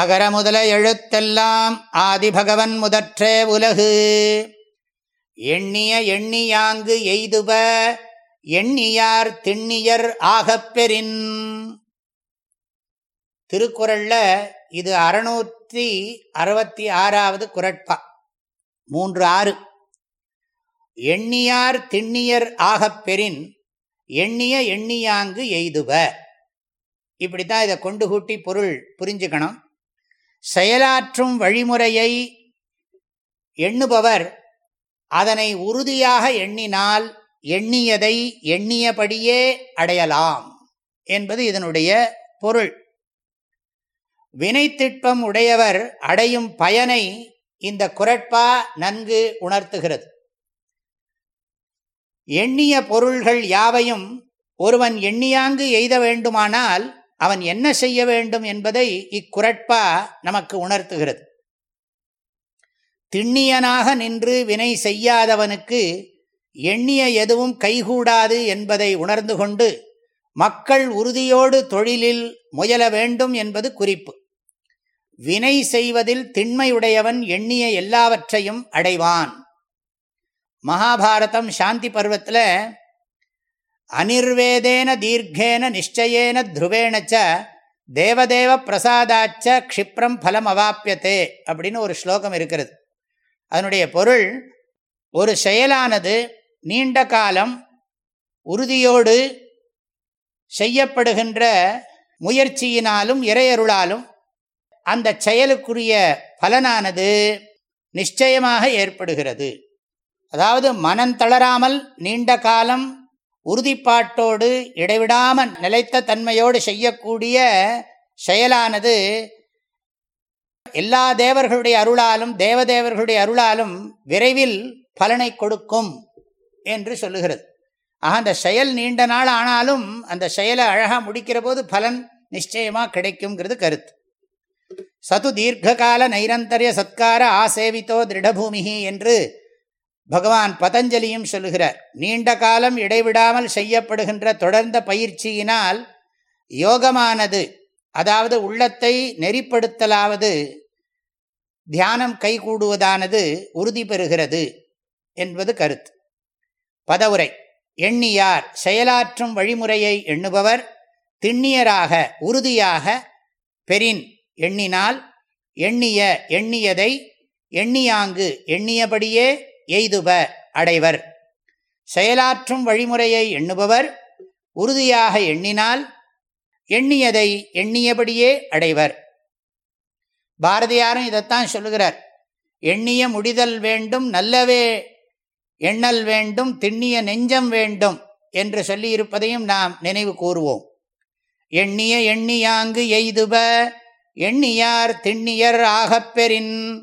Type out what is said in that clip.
அகர முதல எழுத்தெல்லாம் ஆதிபகவன் முதற்றே உலகு. எண்ணிய எண்ணியாங்கு எய்துப எண்ணியார் திண்ணியர் ஆகப்பெறின் திருக்குறள்ல இது அறுநூற்றி அறுபத்தி ஆறாவது குரட்பா மூன்று ஆறு. எண்ணியார் திண்ணியர் ஆகப்பெறின் எண்ணிய எண்ணியாங்கு எய்துப. இப்படித்தான் இதை கொண்டு கூட்டி பொருள் புரிஞ்சுக்கணும். செயலாற்றும் வழிமுறையை எண்ணுபவர் அதனை உறுதியாக எண்ணினால் எண்ணியதை எண்ணியபடியே அடையலாம் என்பது இதனுடைய பொருள். வினைத்திட்பம் உடையவர் அடையும் பயனை இந்த குரட்பா நன்கு உணர்த்துகிறது. எண்ணிய பொருள்கள் யாவையும் ஒருவன் எண்ணியாங்கு எய்த வேண்டுமானால் அவன் என்ன செய்ய வேண்டும் என்பதை இக்குரட்பா நமக்கு உணர்த்துகிறது. திண்ணியனாக நின்று வினை செய்யாதவனுக்கு எண்ணிய எதுவும் கைகூடாது என்பதை உணர்ந்து கொண்டு மக்கள் உறுதியோடு தொழிலில் முயல வேண்டும் என்பது குறிப்பு. வினை செய்வதில் திண்மையுடையவன் எண்ணிய எல்லாவற்றையும் அடைவான். மகாபாரதம் சாந்தி பருவத்தில் அனிர்வேதேன தீர்க்கேன நிச்சயேன துருவேணச்ச தேவதேவ பிரசாதாச்ச க்ஷிப்ரம் ஃபலம் அவாப்பியத்தே அப்படின்னு ஒரு ஸ்லோகம் இருக்கிறது. அதனுடைய பொருள் ஒரு செயலானது நீண்ட காலம் உறுதியோடு செய்யப்படுகின்ற முயற்சியினாலும் இறையருளாலும் அந்த செயலுக்குரிய பலனானது நிச்சயமாக ஏற்படுகிறது. அதாவது மனம் தளராமல் நீண்ட காலம் உறுதிப்பாட்டோடு இடைவிடாமல் நிலைத்த தன்மையோடு செய்யக்கூடிய செயலானது எல்லா தேவர்களுடைய அருளாலும் தேவதேவர்களுடைய அருளாலும் விரைவில் பலனை கொடுக்கும் என்று சொல்லுகிறது. ஆக அந்த செயல் நீண்ட நாள் ஆனாலும் அந்த செயலை அழகாக முடிக்கிற போது பலன் நிச்சயமாக கிடைக்குங்கிறது கருத்து. சது தீர்க்கால நைரந்தரிய சத்கார ஆசேவித்தோ திருடபூமிகி என்று பகவான் பதஞ்சலியும் சொல்லுகிறார் நீண்ட காலம் இடைவிடாமல் செய்யப்படுகின்ற தொடர்ந்த பயிற்சியினால் யோகமானது அதாவது உள்ளத்தை நெறிப்படுத்தலாவது தியானம் கைகூடுவதானது உறுதி பெறுகிறது என்பது கருத்து. பதவுரை எண்ணியார் செயலாற்றும் வழிமுறையை எண்ணுபவர் திண்ணியராக உறுதியாக பெரின் எண்ணினால் எண்ணிய எண்ணியதை எண்ணியாங்கு எண்ணியபடியே எய்துப அடைவர். செயலாற்றும் வழிமுறையை எண்ணுபவர் உறுதியாக எண்ணினால் எண்ணியதை எண்ணியபடியே அடைவர். பாரதியாரும் இதைத்தான் சொல்லுகிறார். எண்ணிய முடிதல் வேண்டும் நல்லவே எண்ணல் வேண்டும் திண்ணிய நெஞ்சம் வேண்டும் என்று சொல்லியிருப்பதையும் நாம் நினைவு கூறுவோம். எண்ணிய எண்ணியாங்கு எய்துப எண்ணியார் திண்ணியர் ஆகப்பெறின்